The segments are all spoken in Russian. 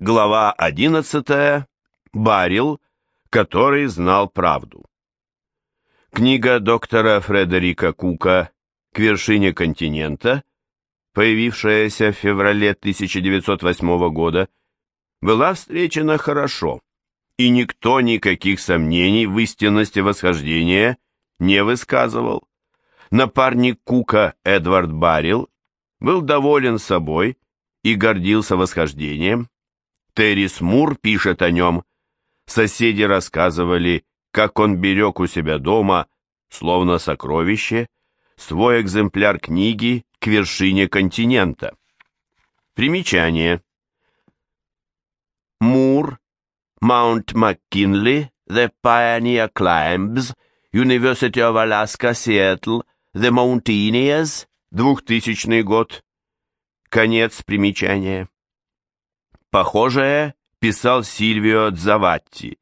Глава 11. Барил, который знал правду. Книга доктора Фредерика Кука «К вершине континента», появившаяся в феврале 1908 года, была встречена хорошо, и никто никаких сомнений в истинности восхождения не высказывал. Напарник Кука Эдвард Барил был доволен собой и гордился восхождением. Террис Мур пишет о нем. Соседи рассказывали, как он берег у себя дома, словно сокровище, свой экземпляр книги к вершине континента. Примечание. Мур, Маунт МакКинли, The Pioneer Climbs, University of Alaska, Seattle, The Mountaineers, 2000 год. Конец примечания. Похожее писал Сильвио Дзаватти.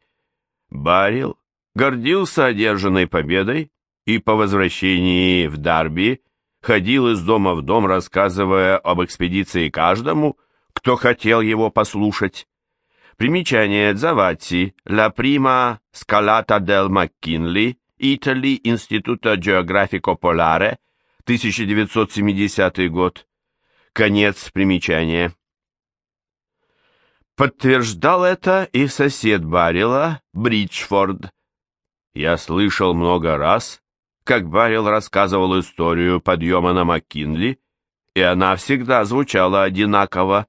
Барил гордился одержанной победой и по возвращении в Дарби ходил из дома в дом, рассказывая об экспедиции каждому, кто хотел его послушать. Примечание Дзаватти «La prima scalata del McKinley», Italy, Instituto Geografico Polare, 1970 год. Конец примечания. Подтверждал это и сосед Барила, Бриджфорд. Я слышал много раз, как Барил рассказывал историю подъема на Маккинли, и она всегда звучала одинаково.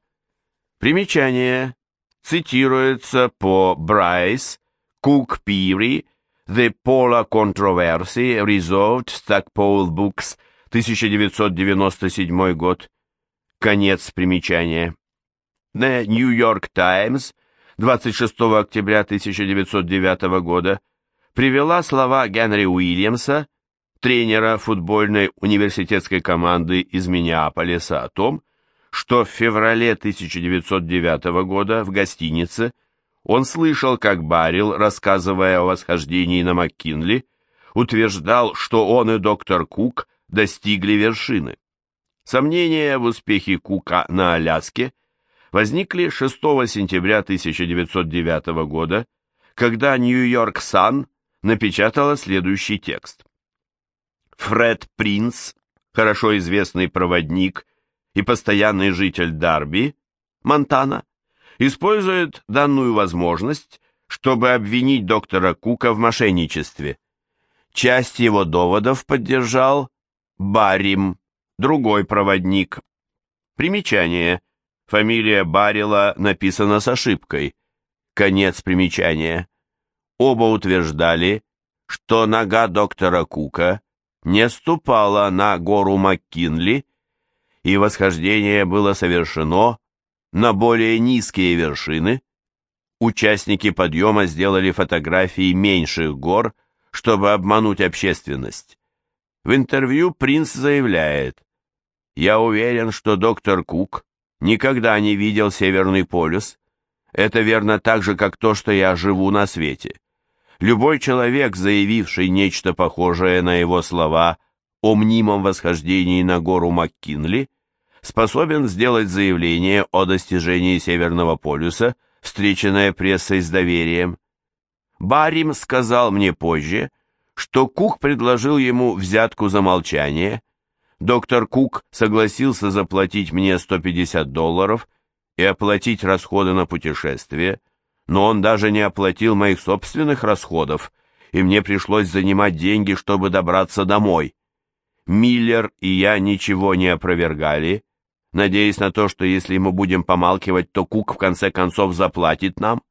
Примечание цитируется по Брайс, Кук Пири, The Polar Controversy, Resolved, Stackpole Books, 1997 год. Конец примечания. The New York Times 26 октября 1909 года привела слова Генри Уильямса, тренера футбольной университетской команды из Миннеаполиса, о том, что в феврале 1909 года в гостинице он слышал, как Барил, рассказывая о восхождении на МакКинли, утверждал, что он и доктор Кук достигли вершины. Сомнения в успехе Кука на Аляске – возникли 6 сентября 1909 года, когда Нью-Йорк Сан напечатала следующий текст. Фред Принц, хорошо известный проводник и постоянный житель Дарби, Монтана, использует данную возможность, чтобы обвинить доктора Кука в мошенничестве. Часть его доводов поддержал Барим, другой проводник. Примечание – Фамилия Барила написана с ошибкой. Конец примечания. Оба утверждали, что нога доктора Кука не ступала на гору МакКинли, и восхождение было совершено на более низкие вершины. Участники подъема сделали фотографии меньших гор, чтобы обмануть общественность. В интервью принц заявляет, «Я уверен, что доктор Кук никогда не видел Северный полюс. Это верно так же, как то, что я живу на свете. Любой человек, заявивший нечто похожее на его слова о мнимом восхождении на гору МакКинли, способен сделать заявление о достижении Северного полюса, встреченное прессой с доверием. Барим сказал мне позже, что Кук предложил ему взятку за молчание – Доктор Кук согласился заплатить мне 150 долларов и оплатить расходы на путешествие, но он даже не оплатил моих собственных расходов, и мне пришлось занимать деньги, чтобы добраться домой. Миллер и я ничего не опровергали, надеясь на то, что если мы будем помалкивать, то Кук в конце концов заплатит нам.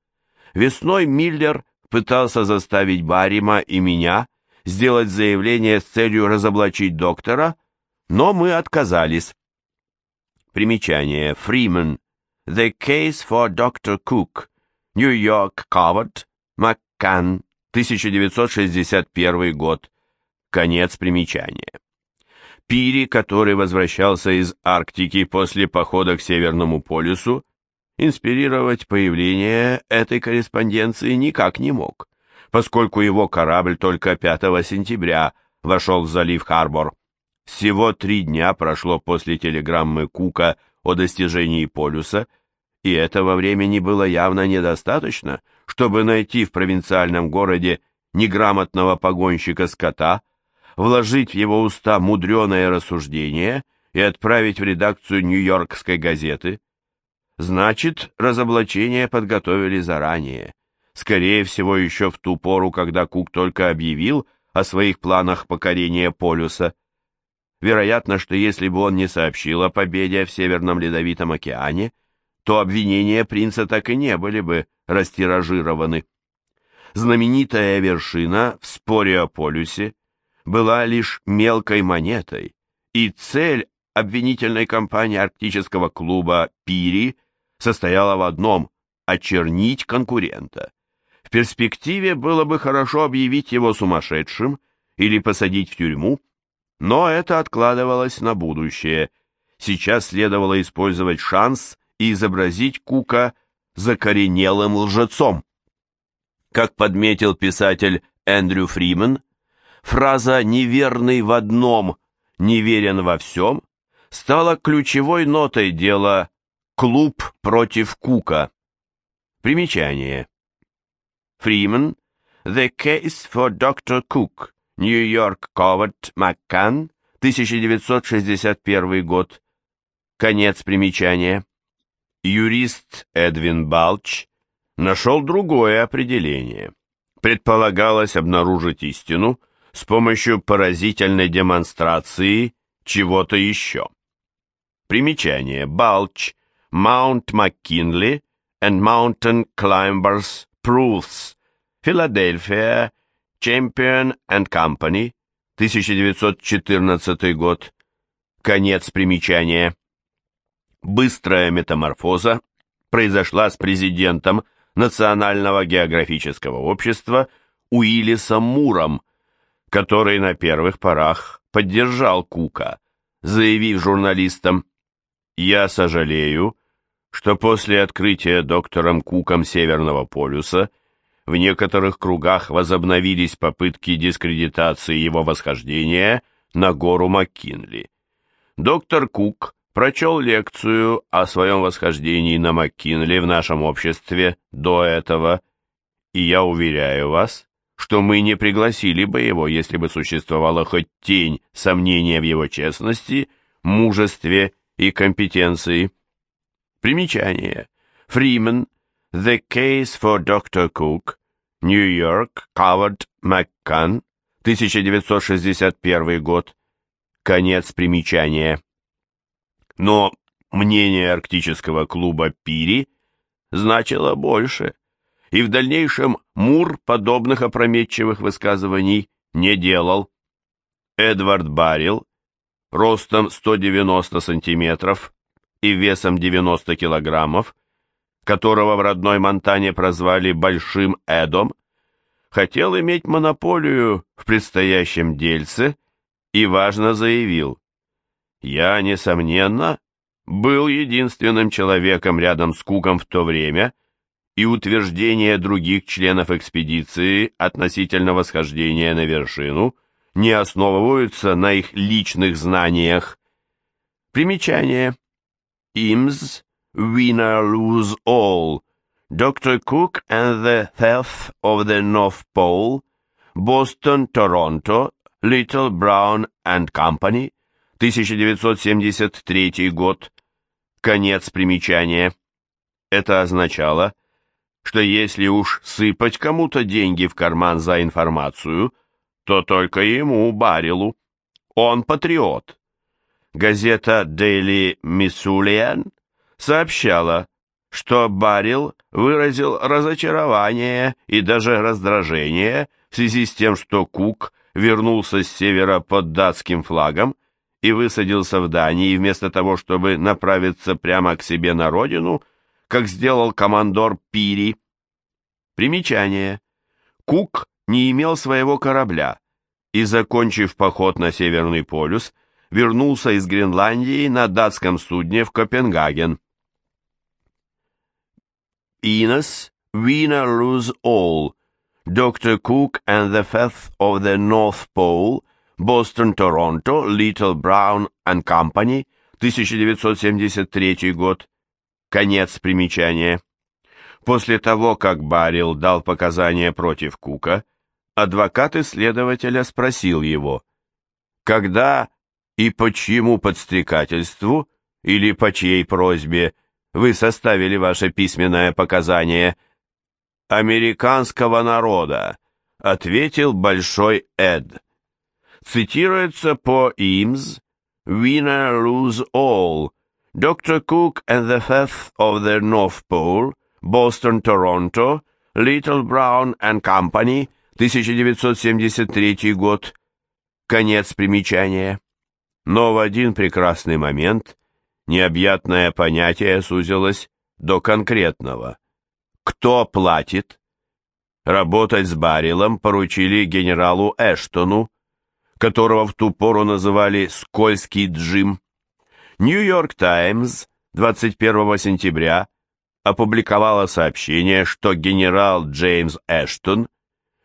Весной Миллер пытался заставить Барима и меня сделать заявление с целью разоблачить доктора, но мы отказались. Примечание. Фримен. The Case for Dr. Cook. New York Covered. Маккан. 1961 год. Конец примечания. Пири, который возвращался из Арктики после похода к Северному полюсу, инспирировать появление этой корреспонденции никак не мог, поскольку его корабль только 5 сентября вошел в залив Харбор. Всего три дня прошло после телеграммы Кука о достижении полюса, и этого времени было явно недостаточно, чтобы найти в провинциальном городе неграмотного погонщика скота, вложить в его уста мудреное рассуждение и отправить в редакцию Нью-Йоркской газеты. Значит, разоблачение подготовили заранее, скорее всего, еще в ту пору, когда Кук только объявил о своих планах покорения полюса. Вероятно, что если бы он не сообщил о победе в Северном Ледовитом океане, то обвинения принца так и не были бы растиражированы. Знаменитая вершина в споре о полюсе была лишь мелкой монетой, и цель обвинительной кампании арктического клуба «Пири» состояла в одном – очернить конкурента. В перспективе было бы хорошо объявить его сумасшедшим или посадить в тюрьму, но это откладывалось на будущее. Сейчас следовало использовать шанс и изобразить Кука закоренелым лжецом. Как подметил писатель Эндрю Фримен, фраза «неверный в одном, неверен во всем» стала ключевой нотой дела «Клуб против Кука». Примечание. Фримен «The Case for Dr. Cook», Нью-Йорк, Ковард, Маккан, 1961 год. Конец примечания юрист Эдвин Балч нашел другое определение. Предполагалось обнаружить истину с помощью поразительной демонстрации чего-то еще. Примечание. Балч, Маунт Маккинли and Mountain Climbers Proofs, Филадельфия, Champion and Company, 1914 год. Конец примечания. Быстрая метаморфоза произошла с президентом Национального географического общества Уиллисом Муром, который на первых порах поддержал Кука, заявив журналистам «Я сожалею, что после открытия доктором Куком Северного полюса в некоторых кругах возобновились попытки дискредитации его восхождения на гору Маккинли. Доктор Кук прочел лекцию о своем восхождении на МакКинли в нашем обществе до этого, и я уверяю вас, что мы не пригласили бы его, если бы существовала хоть тень сомнения в его честности, мужестве и компетенции. Примечание. Фримен. The Case for Dr. Cook. Нью-Йорк. Хавард Маккан. 1961 год. Конец примечания. Но мнение арктического клуба «Пири» значило больше, и в дальнейшем Мур подобных опрометчивых высказываний не делал. Эдвард Баррил, ростом 190 сантиметров и весом 90 килограммов, которого в родной Монтане прозвали Большим Эдом, хотел иметь монополию в предстоящем дельце и важно заявил, я, несомненно, был единственным человеком рядом с Куком в то время, и утверждения других членов экспедиции относительно восхождения на вершину не основываются на их личных знаниях. Примечание. Имс, winner lose all. Dr. Cook and the Theft of the North Pole. Boston, Toronto, Little Brown and Company, 1973 год. Конец примечания. Это означало, что если уж сыпать кому-то деньги в карман за информацию, то только ему, Барилу. Он патриот. Газета Daily Missoulian сообщала, что Барил выразил разочарование и даже раздражение в связи с тем, что Кук вернулся с севера под датским флагом и высадился в Дании, вместо того, чтобы направиться прямо к себе на родину, как сделал командор Пири. Примечание. Кук не имел своего корабля и, закончив поход на Северный полюс, вернулся из Гренландии на датском судне в Копенгаген. Инес, winner lose all. Dr. Cook and the Fifth of the North Pole Бостон-Торонто, Little Brown and Company, 1973 год. Конец примечания. После того, как Баррил дал показания против Кука, адвокат исследователя спросил его, когда и почему подстрекательству или по чьей просьбе вы составили ваше письменное показание американского народа, ответил Большой Эд. Цитируется по Имс «Winner lose all», Dr. Cook and the Fifth of the North Pole, Boston, Торонто, Little Brown and Company, 1973 год. Конец примечания. Но в один прекрасный момент необъятное понятие сузилось до конкретного. Кто платит? Работать с Баррелом поручили генералу Эштону, которого в ту пору называли «Скользкий Джим». «Нью-Йорк Таймс» 21 сентября опубликовала сообщение, что генерал Джеймс Эштон,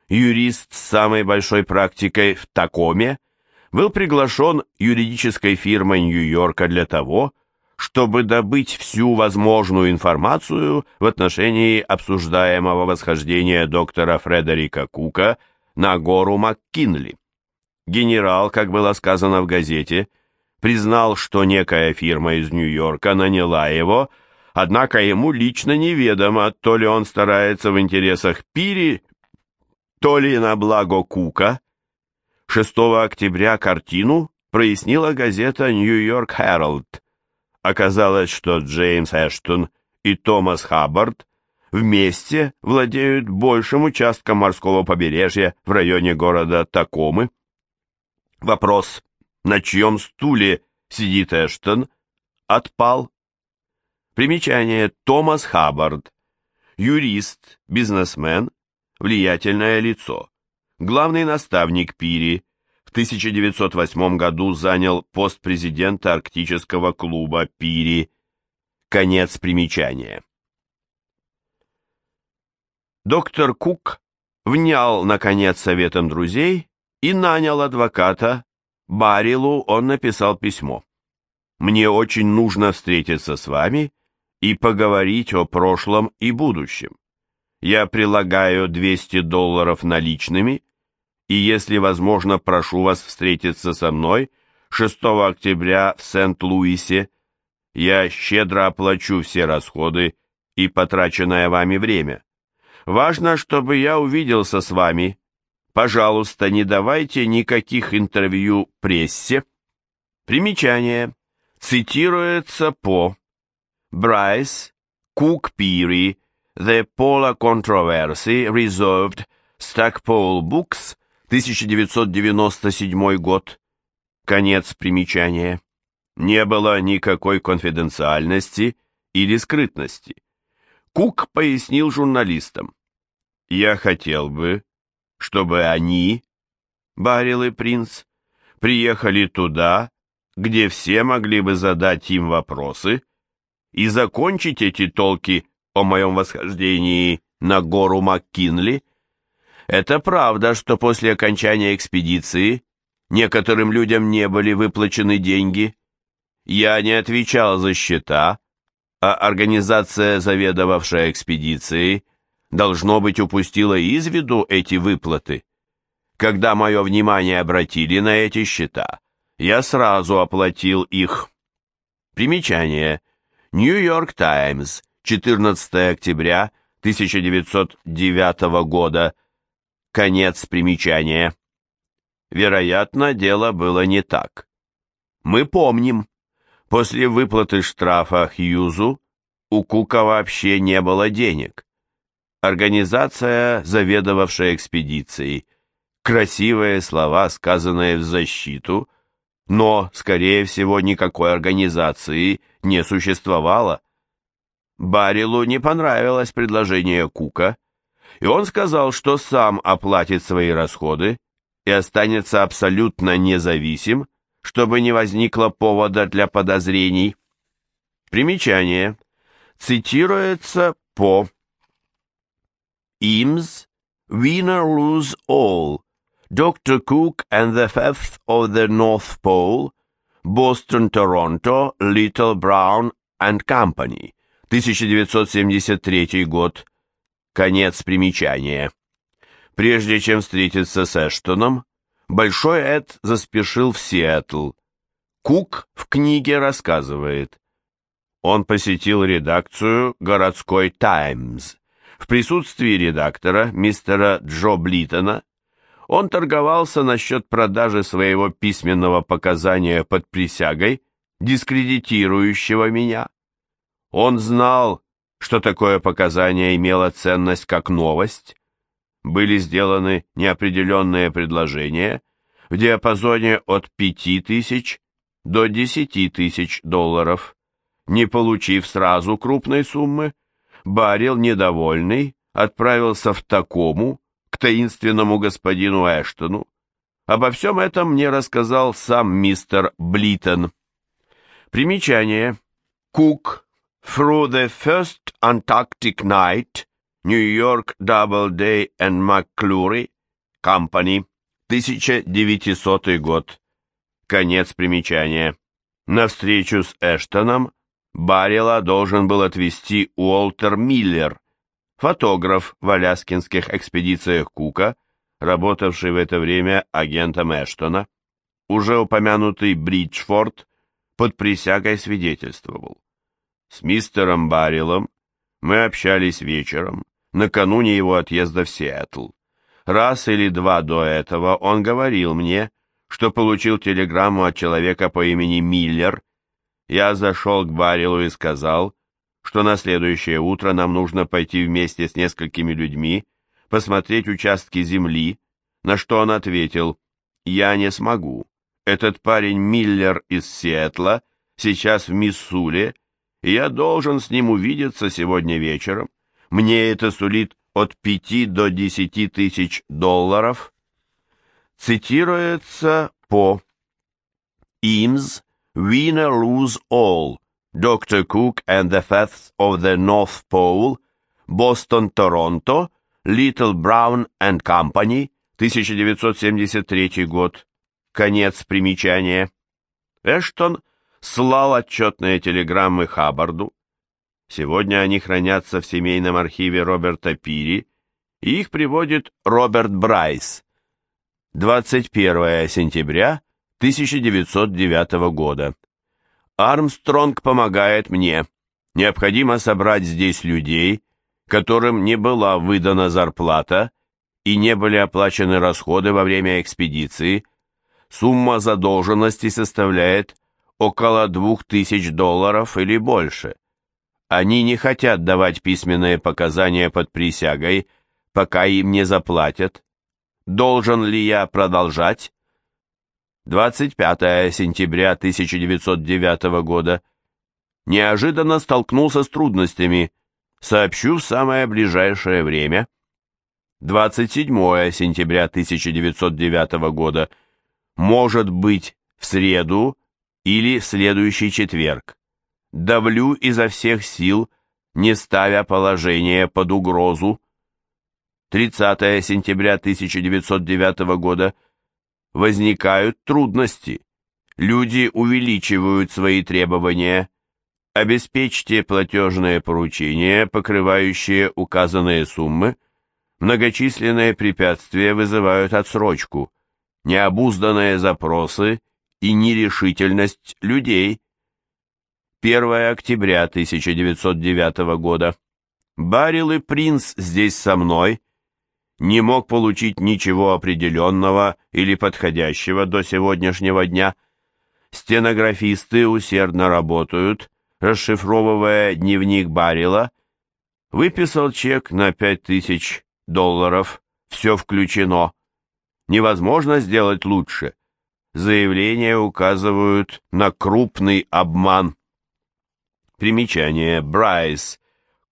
юрист с самой большой практикой в Такоме, был приглашен юридической фирмой Нью-Йорка для того, чтобы добыть всю возможную информацию в отношении обсуждаемого восхождения доктора Фредерика Кука на гору МакКинли. Генерал, как было сказано в газете, признал, что некая фирма из Нью-Йорка наняла его, однако ему лично неведомо, то ли он старается в интересах Пири, то ли на благо Кука. 6 октября картину прояснила газета «Нью-Йорк Herald». Оказалось, что Джеймс Эштон и Томас Хаббард вместе владеют большим участком морского побережья в районе города Такомы. Вопрос, на чьем стуле сидит Эштон, отпал. Примечание Томас Хаббард. Юрист, бизнесмен, влиятельное лицо. Главный наставник Пири, 1908 году занял пост президента арктического клуба Пири. Конец примечания. Доктор Кук внял, наконец, советом друзей и нанял адвоката. Барилу он написал письмо. «Мне очень нужно встретиться с вами и поговорить о прошлом и будущем. Я прилагаю 200 долларов наличными и, если возможно, прошу вас встретиться со мной 6 октября в Сент-Луисе. Я щедро оплачу все расходы и потраченное вами время. Важно, чтобы я увиделся с вами. Пожалуйста, не давайте никаких интервью прессе. Примечание. Цитируется по Брайс, Кук Пири, The Polar Controversy Reserved, Stackpole Books, 1997 год. Конец примечания. Не было никакой конфиденциальности или скрытности. Кук пояснил журналистам. «Я хотел бы, чтобы они, Баррил и Принц, приехали туда, где все могли бы задать им вопросы и закончить эти толки о моем восхождении на гору МакКинли, это правда, что после окончания экспедиции некоторым людям не были выплачены деньги. Я не отвечал за счета, а организация, заведовавшая экспедицией, должно быть, упустила из виду эти выплаты. Когда мое внимание обратили на эти счета, я сразу оплатил их. Примечание. Нью-Йорк Таймс, 14 октября 1909 года, Конец примечания. Вероятно, дело было не так. Мы помним, после выплаты штрафа Хьюзу у Кука вообще не было денег. Организация, заведовавшая экспедицией, красивые слова, сказанные в защиту, но, скорее всего, никакой организации не существовало. Барилу не понравилось предложение Кука, и он сказал, что сам оплатит свои расходы и останется абсолютно независим, чтобы не возникло повода для подозрений. Примечание. Цитируется по Имс Winner Lose All Dr. Cook and the Fifth of the North Pole Boston, Toronto, Little Brown and Company 1973 год. Конец примечания. Прежде чем встретиться с Эштоном, Большой Эд заспешил в Сиэтл. Кук в книге рассказывает. Он посетил редакцию «Городской Таймс». В присутствии редактора, мистера Джо Блитона, он торговался насчет продажи своего письменного показания под присягой, дискредитирующего меня. Он знал, что такое показание имело ценность как новость. Были сделаны неопределенные предложения в диапазоне от 5 тысяч до 10 тысяч долларов. Не получив сразу крупной суммы, Барил, недовольный, отправился в Такому, к таинственному господину Эштону. Обо всем этом мне рассказал сам мистер Блитон. Примечание. Кук. Through the first Antarctic night, New York Doubleday and McClure Company, 1900 год. Конец примечания. На встречу с Эштоном Баррела должен был отвезти Уолтер Миллер, фотограф в аляскинских экспедициях Кука, работавший в это время агентом Эштона. Уже упомянутый Бриджфорд под присягой свидетельствовал. С мистером Баррелом мы общались вечером, накануне его отъезда в Сиэтл. Раз или два до этого он говорил мне, что получил телеграмму от человека по имени Миллер. Я зашел к Баррелу и сказал, что на следующее утро нам нужно пойти вместе с несколькими людьми, посмотреть участки земли, на что он ответил, «Я не смогу. Этот парень Миллер из Сиэтла сейчас в Миссури, я должен с ним увидеться сегодня вечером. Мне это сулит от пяти до десяти тысяч долларов. Цитируется по Eames «Winner lose all. Dr. Cook and the Faths of the North Pole», Торонто, Little Brown and Company, 1973 год. Конец примечания. Эштон слал отчетные телеграммы Хаббарду. Сегодня они хранятся в семейном архиве Роберта Пири, и их приводит Роберт Брайс. 21 сентября 1909 года. Армстронг помогает мне. Необходимо собрать здесь людей, которым не была выдана зарплата и не были оплачены расходы во время экспедиции. Сумма задолженности составляет около двух тысяч долларов или больше. Они не хотят давать письменные показания под присягой, пока им не заплатят. Должен ли я продолжать? 25 сентября 1909 года. Неожиданно столкнулся с трудностями. Сообщу в самое ближайшее время. 27 сентября 1909 года. Может быть, в среду или следующий четверг. Давлю изо всех сил, не ставя положение под угрозу. 30 сентября 1909 года. Возникают трудности. Люди увеличивают свои требования. Обеспечьте платежные поручения, покрывающие указанные суммы. Многочисленные препятствия вызывают отсрочку. Необузданные запросы и нерешительность людей. 1 октября 1909 года. Барил и Принц здесь со мной. Не мог получить ничего определенного или подходящего до сегодняшнего дня. Стенографисты усердно работают, расшифровывая дневник Барила. Выписал чек на 5000 долларов. Все включено. Невозможно сделать лучше заявления указывают на крупный обман. Примечание. Брайс.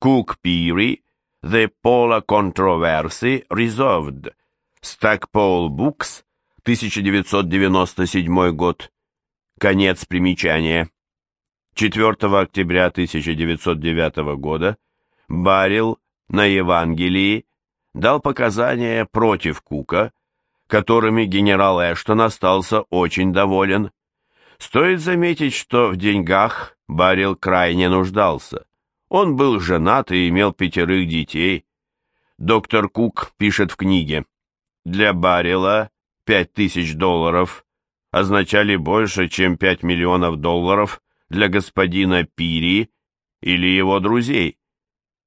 Cook Peary. The Polar Controversy Resolved. Stackpole Books. 1997 год. Конец примечания. 4 октября 1909 года Барил на Евангелии дал показания против Кука, которыми генерал Эштон остался очень доволен. Стоит заметить, что в деньгах Барил крайне нуждался. Он был женат и имел пятерых детей. Доктор Кук пишет в книге, «Для Баррела пять тысяч долларов означали больше, чем пять миллионов долларов для господина Пири или его друзей.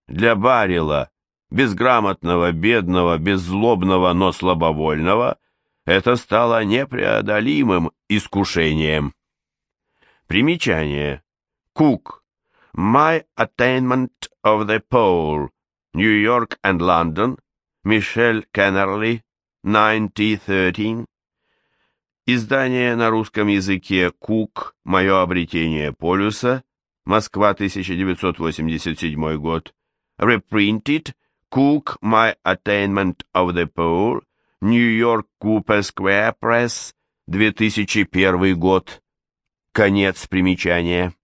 Для Баррела, безграмотного, бедного, беззлобного, но слабовольного, это стало непреодолимым искушением. Примечание. Кук. My Attainment of the Pole. New York and London. Мишель Кеннерли. 1913. Издание на русском языке «Кук. Мое обретение полюса». Москва, 1987 год. Reprinted. Cook. My Attainment of the Pole. Нью-Йорк Купер Сквер Пресс. 2001 год. Конец примечания.